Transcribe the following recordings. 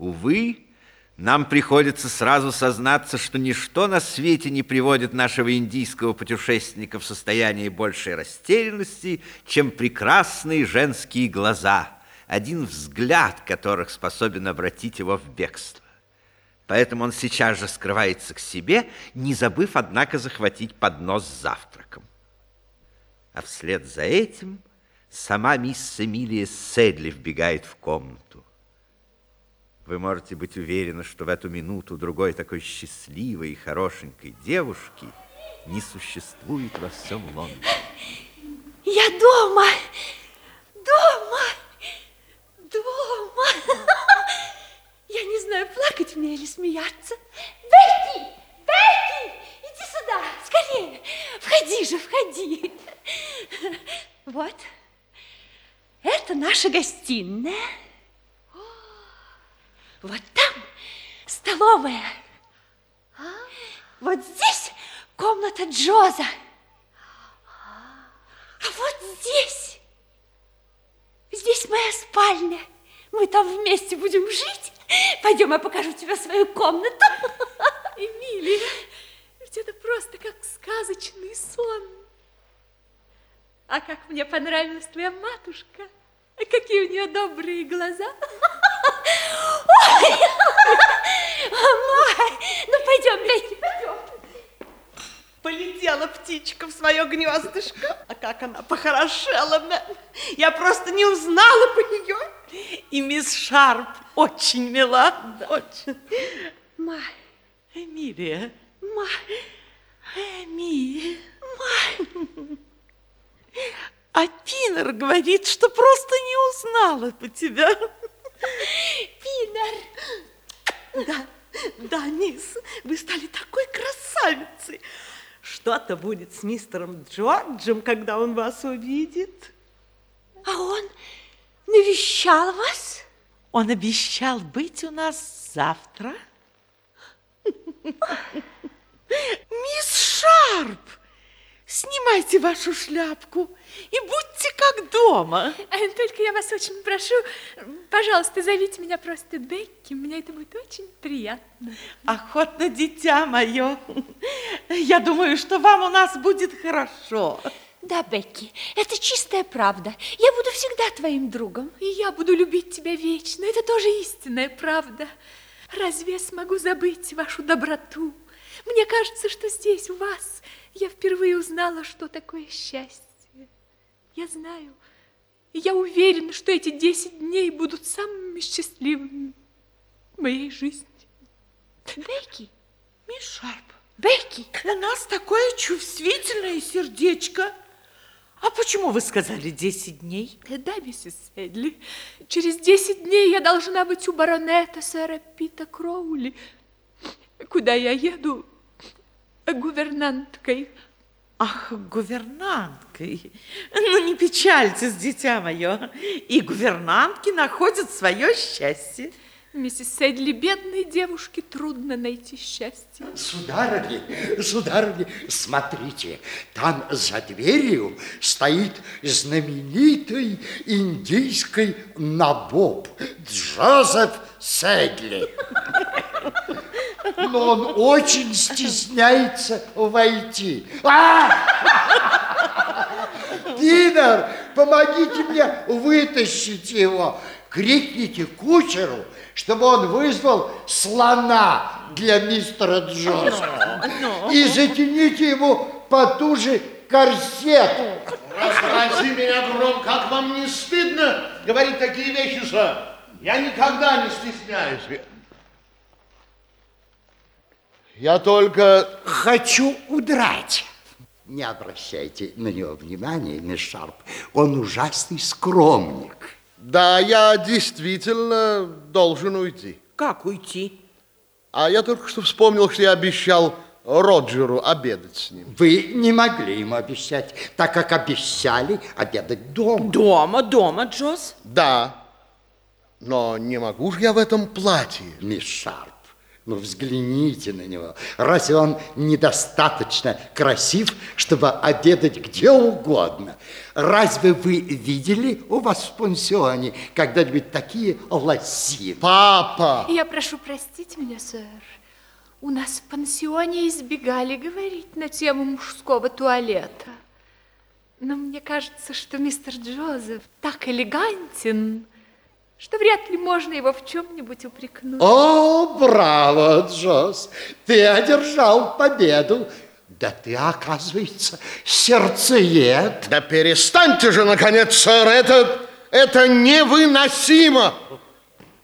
Увы, нам приходится сразу сознаться, что ничто на свете не приводит нашего индийского путешественника в состояние большей растерянности, чем прекрасные женские глаза, один взгляд которых способен обратить его в бегство. Поэтому он сейчас же скрывается к себе, не забыв, однако, захватить поднос с завтраком. А вслед за этим сама мисс Эмилия Седли вбегает в комнату. Вы можете быть уверены, что в эту минуту другой такой счастливой и хорошенькой девушки не существует во всем Лондоне. Я дома! Дома! Дома! Я не знаю, плакать мне или смеяться. Бекки! Бекки! Иди сюда, скорее! Входи же, входи! Вот. Это наша гостиная. Вот там столовая. А? Вот здесь комната Джоза. А вот здесь, здесь моя спальня. Мы там вместе будем жить. Пойдем, я покажу тебе свою комнату. Эмилия, ведь это просто как сказочный сон. А как мне понравилась твоя матушка. Какие у нее добрые глаза. Май, ну пойдем, Бекки, пойдем. Полетела птичка в свое гнездышко. А как она похорошела, Я просто не узнала по нее. И мисс Шарп очень мила, да. очень. Май. Эмилия. Май. Эми. Май. А Пинер говорит, что просто не узнала по тебя. Пинер. Да, да, мисс, вы стали такой красавицей. Что-то будет с мистером Джорджем, когда он вас увидит. А он навещал вас? Он обещал быть у нас завтра. Мисс Шарп, Снимайте вашу шляпку и будьте как дома. А, только я вас очень прошу, пожалуйста, зовите меня просто Бекки. Мне это будет очень приятно. Охотно, дитя мое. Я думаю, что вам у нас будет хорошо. Да, Бекки, это чистая правда. Я буду всегда твоим другом. И я буду любить тебя вечно. Это тоже истинная правда. Разве я смогу забыть вашу доброту? Мне кажется, что здесь у вас я впервые узнала, что такое счастье. Я знаю, я уверена, что эти десять дней будут самыми счастливыми в моей жизни. Бекки, мисс Шарп, Бекки, у нас такое чувствительное сердечко. А почему вы сказали десять дней? Да, миссис Эдли. Через десять дней я должна быть у баронета сэра Пита Кроули, куда я еду гувернанткой. Ах, гувернанткой. Ну, не печальтесь, дитя мое. И гувернантки находят свое счастье. Миссис Сэдли, бедной девушке трудно найти счастье. Сударыни, сударыни, смотрите, там за дверью стоит знаменитый индийский набоб Джозеф Сэдли но он очень стесняется войти. А! Динер, помогите мне вытащить его. Крикните кучеру, чтобы он вызвал слона для мистера Джонса. И затяните ему потуже корсет. Расспроси меня гром, как вам не стыдно говорить такие вещи, сэр? Я никогда не стесняюсь. Я только... Хочу удрать. Не обращайте на него внимания, мисс Шарп. Он ужасный скромник. Да, я действительно должен уйти. Как уйти? А я только что вспомнил, что я обещал Роджеру обедать с ним. Вы не могли ему обещать, так как обещали обедать дома. Дома, дома, Джоз? Да, но не могу же я в этом платье. Мисс Шарп, Ну, взгляните на него. Разве он недостаточно красив, чтобы обедать где угодно? Разве вы видели у вас в пансионе когда-нибудь такие лосины? Папа! Я прошу простить меня, сэр. У нас в пансионе избегали говорить на тему мужского туалета. Но мне кажется, что мистер Джозеф так элегантен, что вряд ли можно его в чем-нибудь упрекнуть. О, браво, Джос! Ты одержал победу. Да ты, оказывается, сердцеед. Да перестаньте же, наконец, сэр, это, это невыносимо.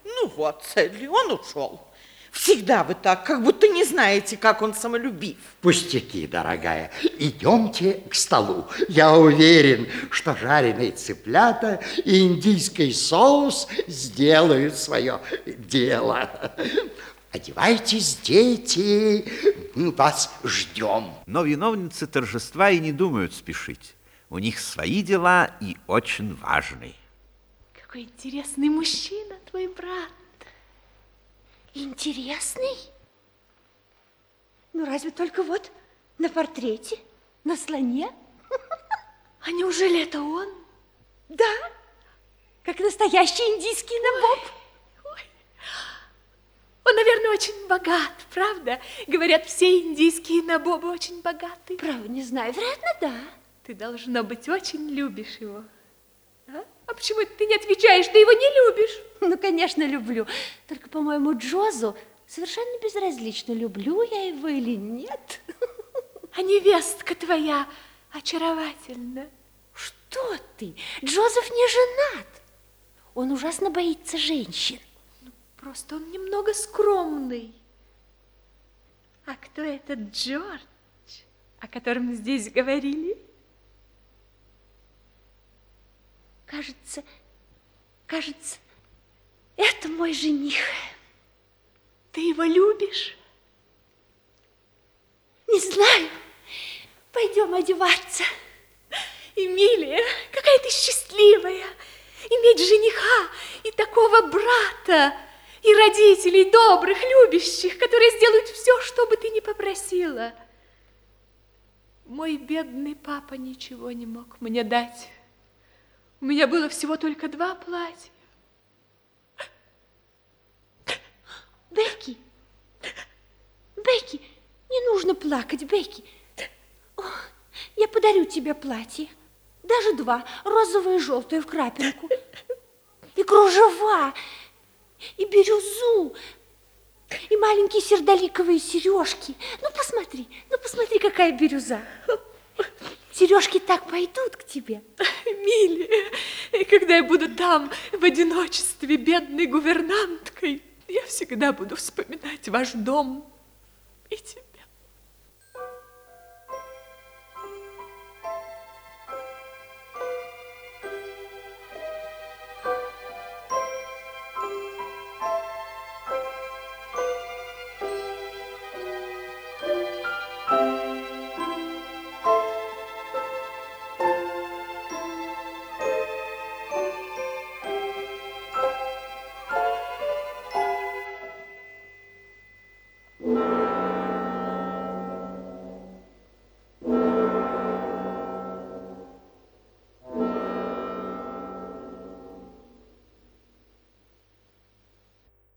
Ну вот, Селли, он ушел. Всегда вы так, как будто не знаете, как он самолюбив. Пустяки, дорогая. Идемте к столу. Я уверен, что жареные цыплята и индийский соус сделают свое дело. Одевайтесь, дети, мы вас ждем. Но виновницы торжества и не думают спешить. У них свои дела и очень важные. Какой интересный мужчина твой брат. Интересный? Ну, разве только вот на портрете, на слоне? А неужели это он? Да, как настоящий индийский набоб. Он, наверное, очень богат, правда? Говорят, все индийские набобы очень богаты. Право, не знаю, вероятно, да. Ты, должно быть, очень любишь его. А, почему ты не отвечаешь, ты его не любишь? Ну, конечно, люблю. Только, по-моему, Джозу совершенно безразлично, люблю я его или нет. А невестка твоя очаровательна. Что ты? Джозеф не женат. Он ужасно боится женщин. Просто он немного скромный. А кто этот Джордж, о котором здесь говорили? Кажется, кажется, это мой жених. Ты его любишь? Не знаю. Пойдем одеваться. Эмилия, какая ты счастливая. Иметь жениха и такого брата и родителей добрых, любящих, которые сделают все, что бы ты ни попросила. Мой бедный папа ничего не мог мне дать. У меня было всего только два платья. Бекки, Бекки, не нужно плакать, Бекки. О, я подарю тебе платье. Даже два, розовое и желтое в крапинку. И кружева, и бирюзу, и маленькие сердоликовые сережки. Ну, посмотри, ну, посмотри, какая бирюза. Сережки так пойдут к тебе. Милия, когда я буду там в одиночестве бедной гувернанткой, я всегда буду вспоминать ваш дом и тебя.